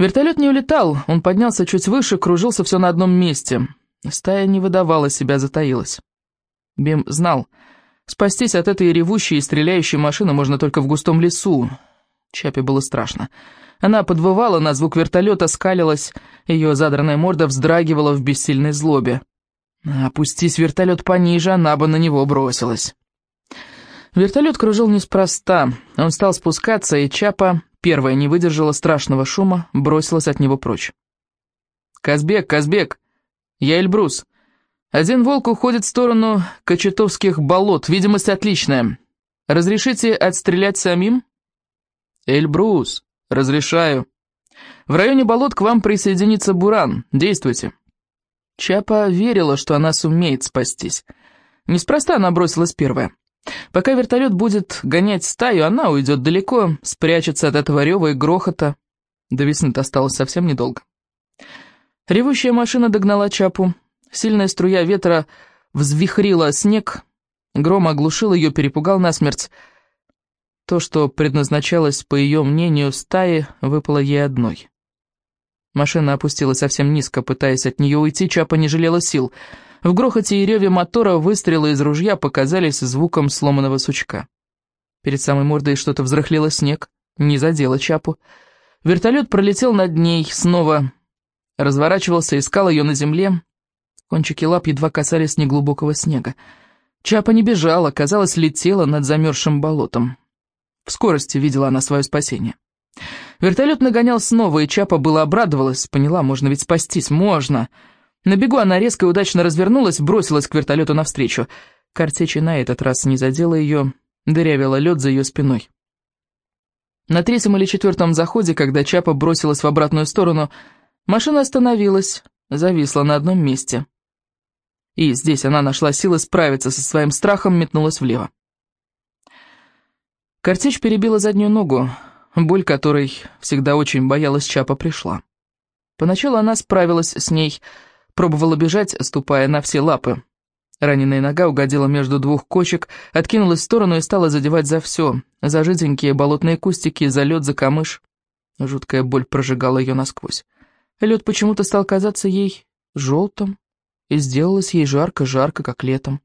Вертолет не улетал, он поднялся чуть выше, кружился все на одном месте. Стая не выдавала себя, затаилась. Бим знал, спастись от этой ревущей и стреляющей машины можно только в густом лесу. Чапе было страшно. Она подвывала на звук вертолета, скалилась, ее задранная морда вздрагивала в бессильной злобе. Опустись вертолет пониже, она бы на него бросилась. Вертолет кружил неспроста. Он стал спускаться, и Чапа, первая, не выдержала страшного шума, бросилась от него прочь. «Казбек, Казбек! Я Эльбрус. Один волк уходит в сторону Кочетовских болот, видимость отличная. Разрешите отстрелять самим?» «Эльбрус, разрешаю. В районе болот к вам присоединится Буран. Действуйте». Чапа верила, что она сумеет спастись. Неспроста она бросилась первая. Пока вертолет будет гонять стаю, она уйдет далеко, спрячется от этого рева и грохота. До весны-то осталось совсем недолго. Ревущая машина догнала Чапу. Сильная струя ветра взвихрила снег. Гром оглушил ее, перепугал насмерть. То, что предназначалось, по ее мнению, стае, выпало ей одной. Машина опустилась совсем низко, пытаясь от нее уйти, Чапа не жалела сил. В грохоте и реве мотора выстрелы из ружья показались звуком сломанного сучка. Перед самой мордой что-то взрыхлело снег, не задело Чапу. Вертолет пролетел над ней, снова разворачивался, искал ее на земле. Кончики лап едва касались неглубокого снега. Чапа не бежала, казалось, летела над замерзшим болотом. В скорости видела она свое спасение. Вертолет нагонял снова, и Чапа была обрадовалась, поняла, можно ведь спастись, можно. На бегу она резко и удачно развернулась, бросилась к вертолету навстречу. Картечи на этот раз не задела ее, дырявила лед за ее спиной. На третьем или четвертом заходе, когда Чапа бросилась в обратную сторону, машина остановилась, зависла на одном месте. И здесь она нашла силы справиться со своим страхом, метнулась влево. Картечь перебила заднюю ногу, Боль, которой всегда очень боялась Чапа, пришла. Поначалу она справилась с ней, пробовала бежать, ступая на все лапы. Раненая нога угодила между двух кочек, откинулась в сторону и стала задевать за все, за жиденькие болотные кустики, за лед, за камыш. Жуткая боль прожигала ее насквозь. Лед почему-то стал казаться ей желтым, и сделалось ей жарко-жарко, как летом.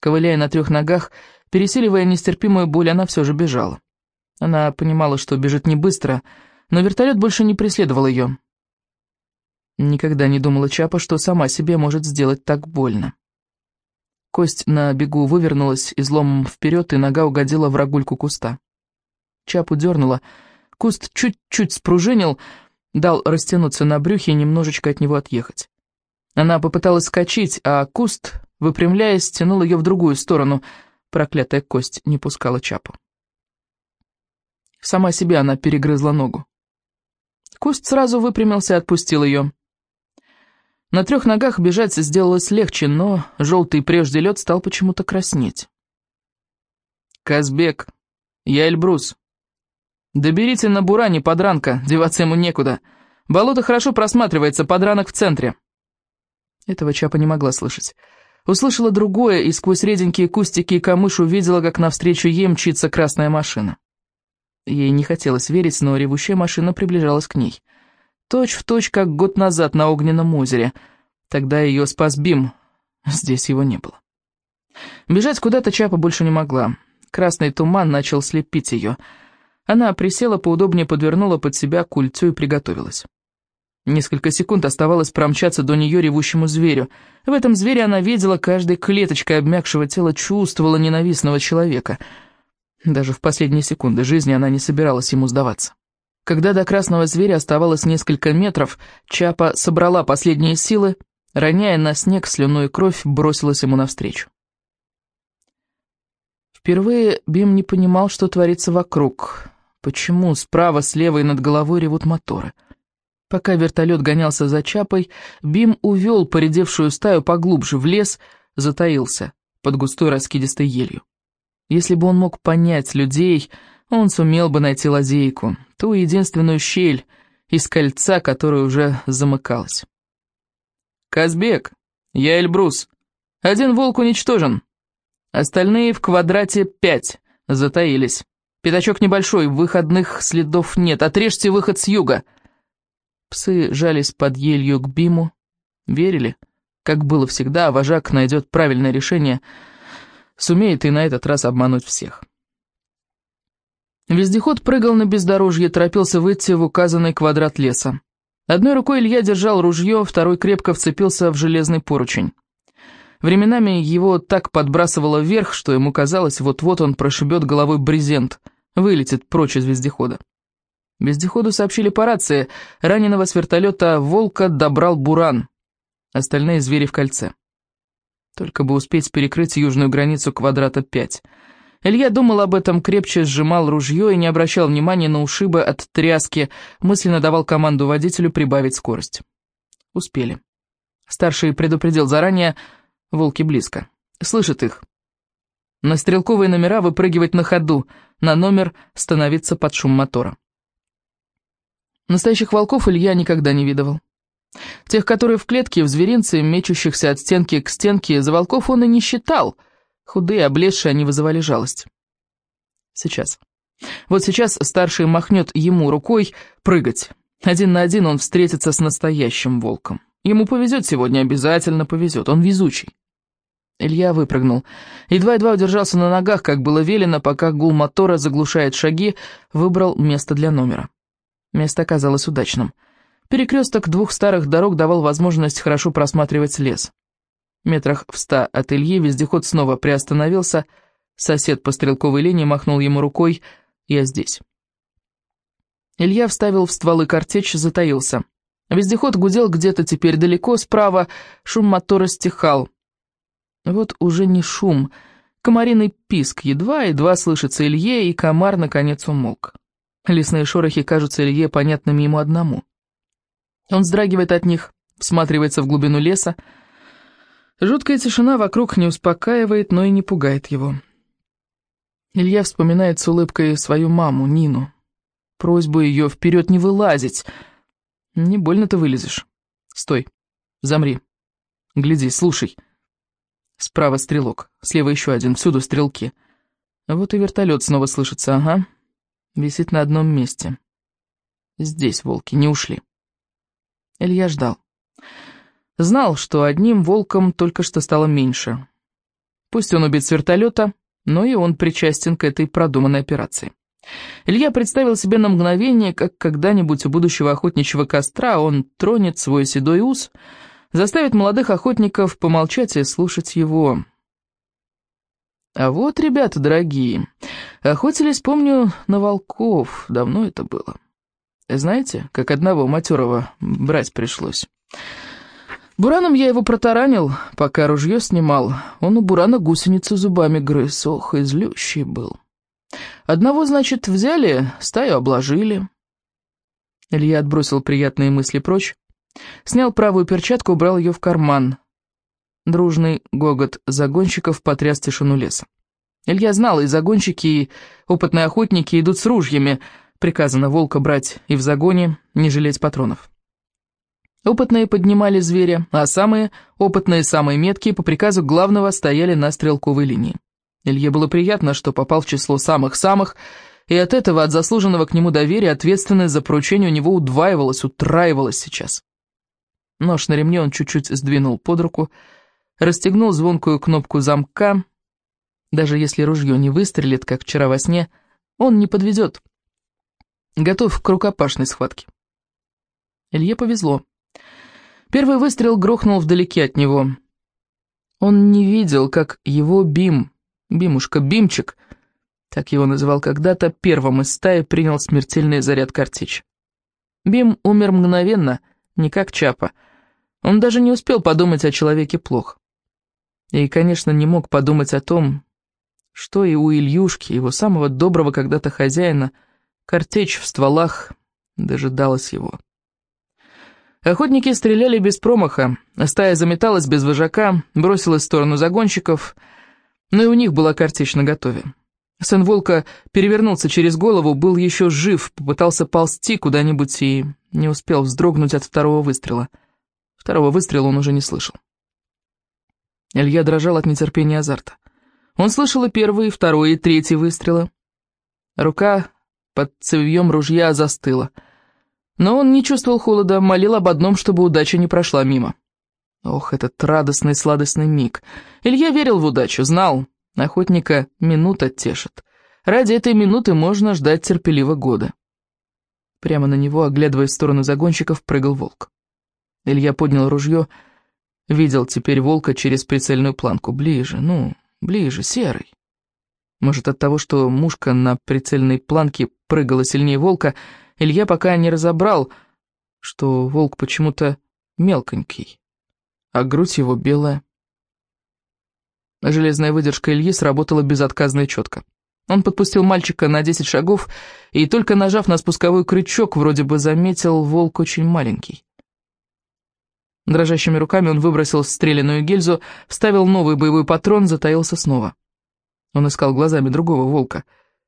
Ковыляя на трех ногах, пересиливая нестерпимую боль, она все же бежала. Она понимала, что бежит не быстро, но вертолет больше не преследовал ее. Никогда не думала Чапа, что сама себе может сделать так больно. Кость на бегу вывернулась изломом вперед, и нога угодила в рогульку куста. Чапу дернула, куст чуть-чуть спружинил, дал растянуться на брюхе и немножечко от него отъехать. Она попыталась скачать, а куст, выпрямляясь, тянул ее в другую сторону. Проклятая кость не пускала Чапу. Сама себе она перегрызла ногу. Куст сразу выпрямился и отпустил ее. На трех ногах бежать сделалось легче, но желтый прежде лед стал почему-то краснеть. «Казбек, я Эльбрус. Доберите на Буране подранка, деваться ему некуда. Болото хорошо просматривается, подранок в центре». Этого Чапа не могла слышать. Услышала другое, и сквозь реденькие кустики и камыш увидела, как навстречу ей мчится красная машина. Ей не хотелось верить, но ревущая машина приближалась к ней. Точь в точь, как год назад на Огненном озере. Тогда ее спас Бим. Здесь его не было. Бежать куда-то Чапа больше не могла. Красный туман начал слепить ее. Она присела, поудобнее подвернула под себя культю и приготовилась. Несколько секунд оставалось промчаться до нее ревущему зверю. В этом звере она видела каждой клеточкой обмякшего тела, чувствовала ненавистного человека — даже в последние секунды жизни она не собиралась ему сдаваться. Когда до красного зверя оставалось несколько метров, Чапа собрала последние силы, роняя на снег слюну и кровь, бросилась ему навстречу. Впервые Бим не понимал, что творится вокруг. Почему справа, слева и над головой ревут моторы? Пока вертолет гонялся за Чапой, Бим увел поредевшую стаю поглубже в лес, затаился под густой раскидистой елью. Если бы он мог понять людей, он сумел бы найти лазейку, ту единственную щель из кольца, которая уже замыкалась. «Казбек, я Эльбрус. Один волк уничтожен. Остальные в квадрате пять затаились. Пятачок небольшой, выходных следов нет. Отрежьте выход с юга. Псы жались под елью к Биму, верили, как было всегда, вожак найдет правильное решение, сумеет и на этот раз обмануть всех. Вездеход прыгал на бездорожье, торопился выйти в указанный квадрат леса. Одной рукой Илья держал ружье, второй крепко вцепился в железный поручень. Временами его так подбрасывало вверх, что ему казалось, вот-вот он прошибет головой брезент, вылетит прочь из вездехода. Вездеходу сообщили по рации, раненого с вертолета «Волка» добрал Буран, остальные звери в кольце. Только бы успеть перекрыть южную границу квадрата 5. Илья думал об этом, крепче сжимал ружье и не обращал внимания на ушибы от тряски, мысленно давал команду водителю прибавить скорость. Успели. Старший предупредил заранее, волки близко. Слышит их. На стрелковые номера выпрыгивать на ходу, на номер становиться под шум мотора. Настоящих волков Илья никогда не видывал. Тех, которые в клетке, в зверинце, мечущихся от стенки к стенке, за волков он и не считал — Худые, облезшие, они вызывали жалость. Сейчас. Вот сейчас старший махнет ему рукой прыгать. Один на один он встретится с настоящим волком. Ему повезет сегодня, обязательно повезет, он везучий. Илья выпрыгнул. Едва-едва удержался на ногах, как было велено, пока гул мотора заглушает шаги, выбрал место для номера. Место оказалось удачным. Перекресток двух старых дорог давал возможность хорошо просматривать лес. Метрах в ста от Ильи вездеход снова приостановился. Сосед по стрелковой линии махнул ему рукой «Я здесь». Илья вставил в стволы картечь, затаился. Вездеход гудел где-то теперь далеко, справа, шум мотора стихал. Вот уже не шум, комариный писк, едва-едва слышится Илье, и комар наконец умолк. Лесные шорохи кажутся Илье понятными ему одному. Он вздрагивает от них, всматривается в глубину леса, Жуткая тишина вокруг не успокаивает, но и не пугает его. Илья вспоминает с улыбкой свою маму, Нину. Просьбу ее вперед не вылазить. Не больно ты вылезешь. Стой, замри. Гляди, слушай. Справа стрелок, слева еще один, всюду стрелки. Вот и вертолет снова слышится, ага. Висит на одном месте. Здесь волки не ушли. Илья ждал. Знал, что одним волком только что стало меньше. Пусть он убит с вертолета, но и он причастен к этой продуманной операции. Илья представил себе на мгновение, как когда-нибудь у будущего охотничьего костра он тронет свой седой ус, заставит молодых охотников помолчать и слушать его. А вот, ребята дорогие, охотились, помню, на волков, давно это было. Знаете, как одного матерого брать пришлось. Бураном я его протаранил, пока ружье снимал. Он у Бурана гусеницу зубами грыз, ох, и злющий был. Одного, значит, взяли, стаю обложили. Илья отбросил приятные мысли прочь, снял правую перчатку, убрал ее в карман. Дружный гогот загонщиков потряс тишину леса. Илья знал, и загонщики, и опытные охотники идут с ружьями. Приказано волка брать и в загоне не жалеть патронов. Опытные поднимали зверя, а самые опытные, самые меткие, по приказу главного, стояли на стрелковой линии. Илье было приятно, что попал в число самых-самых, и от этого, от заслуженного к нему доверия, ответственность за поручение у него удваивалась, утраивалась сейчас. Нож на ремне он чуть-чуть сдвинул под руку, расстегнул звонкую кнопку замка. Даже если ружье не выстрелит, как вчера во сне, он не подведет. Готов к рукопашной схватке. Илье повезло. Первый выстрел грохнул вдалеке от него. Он не видел, как его Бим, Бимушка, Бимчик, так его называл когда-то, первым из стаи принял смертельный заряд картечь. Бим умер мгновенно, не как Чапа. Он даже не успел подумать о человеке плохо. И, конечно, не мог подумать о том, что и у Ильюшки, его самого доброго когда-то хозяина, картечь в стволах дожидалась его. Охотники стреляли без промаха, стая заметалась без вожака, бросилась в сторону загонщиков, но и у них была картечь наготове. Сын волка перевернулся через голову, был еще жив, попытался ползти куда-нибудь и не успел вздрогнуть от второго выстрела. Второго выстрела он уже не слышал. Илья дрожал от нетерпения и азарта. Он слышал и первый, и второй, и третий выстрелы. Рука под цевьем ружья застыла — Но он не чувствовал холода, молил об одном, чтобы удача не прошла мимо. Ох, этот радостный сладостный миг. Илья верил в удачу, знал, охотника минута тешит. Ради этой минуты можно ждать терпеливо года. Прямо на него, оглядывая в сторону загонщиков, прыгал волк. Илья поднял ружье, видел теперь волка через прицельную планку. Ближе, ну, ближе, серый. Может, от того, что мушка на прицельной планке прыгала сильнее волка, Илья пока не разобрал, что волк почему-то мелконький, а грудь его белая. Железная выдержка Ильи сработала безотказно и четко. Он подпустил мальчика на 10 шагов, и только нажав на спусковой крючок, вроде бы заметил, волк очень маленький. Дрожащими руками он выбросил стреляную гильзу, вставил новый боевой патрон, затаился снова. Он искал глазами другого волка.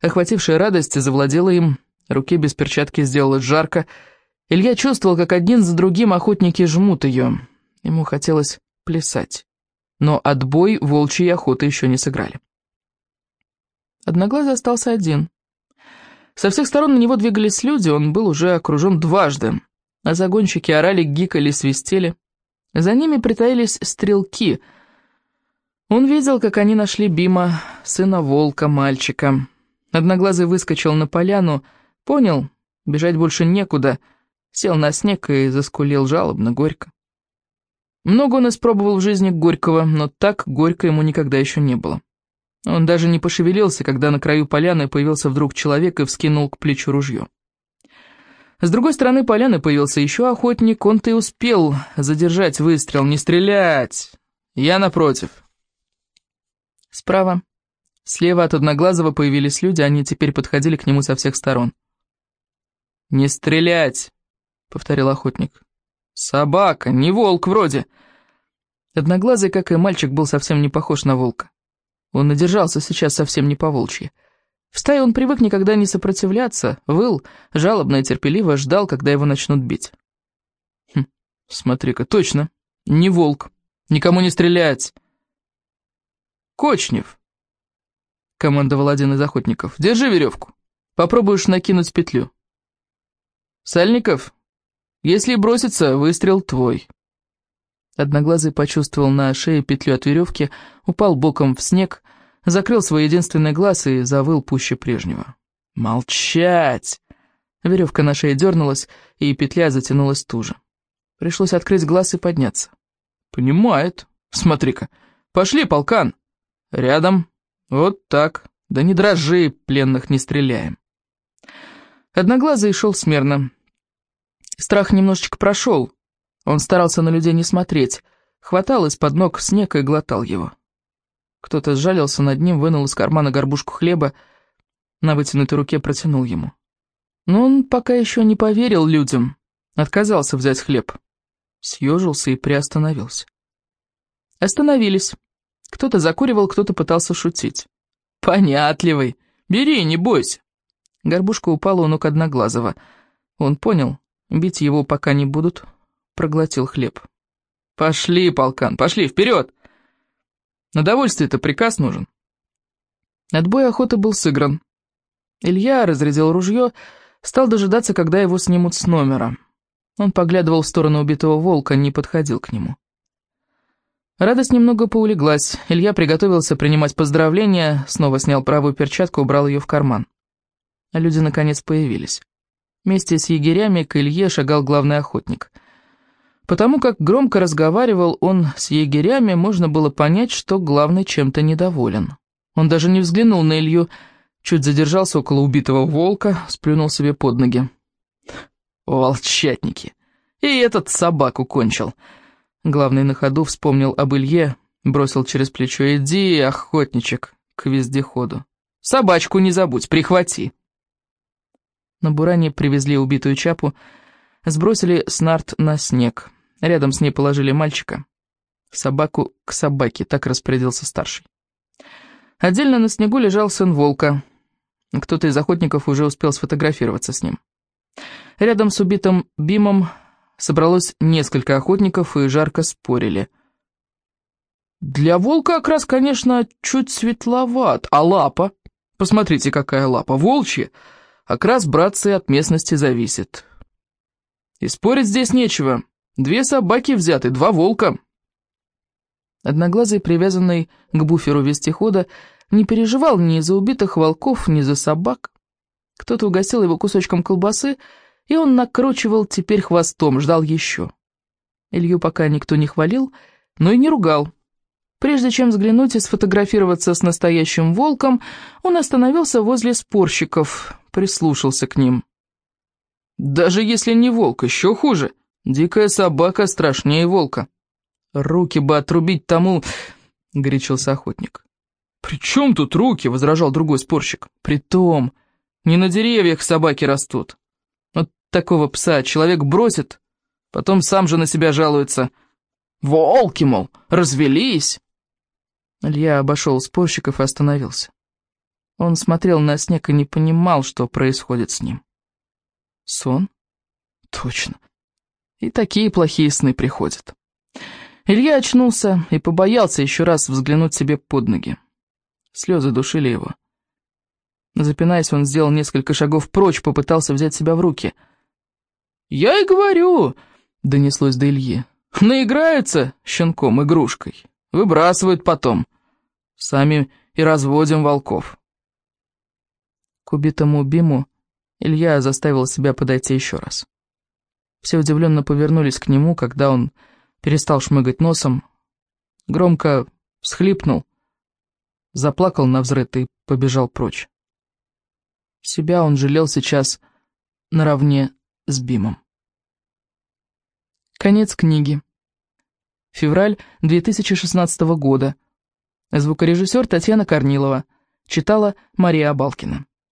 Охватившая радость завладела им, руке без перчатки сделалось жарко. Илья чувствовал, как один за другим охотники жмут ее. Ему хотелось плясать. Но отбой волчьей охоты еще не сыграли. Одноглазый остался один. Со всех сторон на него двигались люди, он был уже окружен дважды. А загонщики орали, гикали, свистели. За ними притаились стрелки. Он видел, как они нашли Бима, сына волка, мальчика. Одноглазый выскочил на поляну, понял, бежать больше некуда, сел на снег и заскулил жалобно, горько. Много он испробовал в жизни горького, но так горько ему никогда еще не было. Он даже не пошевелился, когда на краю поляны появился вдруг человек и вскинул к плечу ружье. С другой стороны поляны появился еще охотник, он-то и успел задержать выстрел, не стрелять. Я напротив. Справа, слева от Одноглазого появились люди, они теперь подходили к нему со всех сторон. «Не стрелять!» — повторил охотник. «Собака, не волк вроде!» Одноглазый, как и мальчик, был совсем не похож на волка. Он надержался сейчас совсем не по-волчьи. В стае он привык никогда не сопротивляться, выл, жалобно и терпеливо ждал, когда его начнут бить. Хм, смотри-ка, точно, не волк, никому не стрелять. Кочнев, командовал один из охотников, держи веревку, попробуешь накинуть петлю. Сальников, если бросится, выстрел твой. Одноглазый почувствовал на шее петлю от веревки, упал боком в снег, закрыл свой единственный глаз и завыл пуще прежнего. «Молчать!» Веревка на шее дернулась, и петля затянулась туже. Пришлось открыть глаз и подняться. «Понимает. Смотри-ка. Пошли, полкан!» «Рядом. Вот так. Да не дрожи, пленных не стреляем». Одноглазый шел смирно. Страх немножечко прошел, он старался на людей не смотреть, хватал из-под ног снег и глотал его. Кто-то сжалился над ним, вынул из кармана горбушку хлеба, на вытянутой руке протянул ему. Но он пока еще не поверил людям, отказался взять хлеб. Съежился и приостановился. Остановились. Кто-то закуривал, кто-то пытался шутить. «Понятливый! Бери, не бойся!» Горбушка упала у ног Одноглазого. Он понял, бить его пока не будут, проглотил хлеб. «Пошли, полкан, пошли, вперед! На довольствие-то приказ нужен». Отбой охоты был сыгран. Илья разрядил ружье, стал дожидаться, когда его снимут с номера. Он поглядывал в сторону убитого волка, не подходил к нему. Радость немного поулеглась. Илья приготовился принимать поздравления, снова снял правую перчатку, убрал ее в карман. Люди наконец появились. Вместе с егерями к Илье шагал главный охотник — Потому как громко разговаривал он с егерями, можно было понять, что главный чем-то недоволен. Он даже не взглянул на Илью, чуть задержался около убитого волка, сплюнул себе под ноги. «Волчатники! И этот собаку кончил!» Главный на ходу вспомнил об Илье, бросил через плечо «Иди, охотничек, к вездеходу! Собачку не забудь, прихвати!» На буране привезли убитую чапу, сбросили снарт на снег. Рядом с ней положили мальчика. Собаку к собаке, так распорядился старший. Отдельно на снегу лежал сын волка. Кто-то из охотников уже успел сфотографироваться с ним. Рядом с убитым Бимом собралось несколько охотников и жарко спорили. Для волка окрас, конечно, чуть светловат, а лапа? Посмотрите, какая лапа, волчья. Окрас, братцы, от местности зависит. И спорить здесь нечего. Две собаки взяты, два волка. Одноглазый, привязанный к буферу вестихода, не переживал ни за убитых волков, ни за собак. Кто-то угостил его кусочком колбасы, и он накручивал теперь хвостом, ждал еще. Илью пока никто не хвалил, но и не ругал. Прежде чем взглянуть и сфотографироваться с настоящим волком, он остановился возле спорщиков, прислушался к ним. «Даже если не волк, еще хуже. Дикая собака страшнее волка. Руки бы отрубить тому...» — горячился охотник. «При чем тут руки?» — возражал другой спорщик. «При том, не на деревьях собаки растут. Вот такого пса человек бросит, потом сам же на себя жалуется. Волки, мол, развелись!» Илья обошел спорщиков и остановился. Он смотрел на снег и не понимал, что происходит с ним. Сон? Точно. И такие плохие сны приходят. Илья очнулся и побоялся еще раз взглянуть себе под ноги. Слезы душили его. Запинаясь, он сделал несколько шагов прочь, попытался взять себя в руки. «Я и говорю!» — донеслось до Ильи. «Наиграются щенком игрушкой, выбрасывают потом. Сами и разводим волков». Убитому Биму Илья заставил себя подойти еще раз. Все удивленно повернулись к нему, когда он перестал шмыгать носом, громко всхлипнул, заплакал на взрыт и побежал прочь. Себя он жалел сейчас наравне с Бимом. Конец книги. Февраль 2016 года. Звукорежиссер Татьяна Корнилова. Читала Мария Абалкина.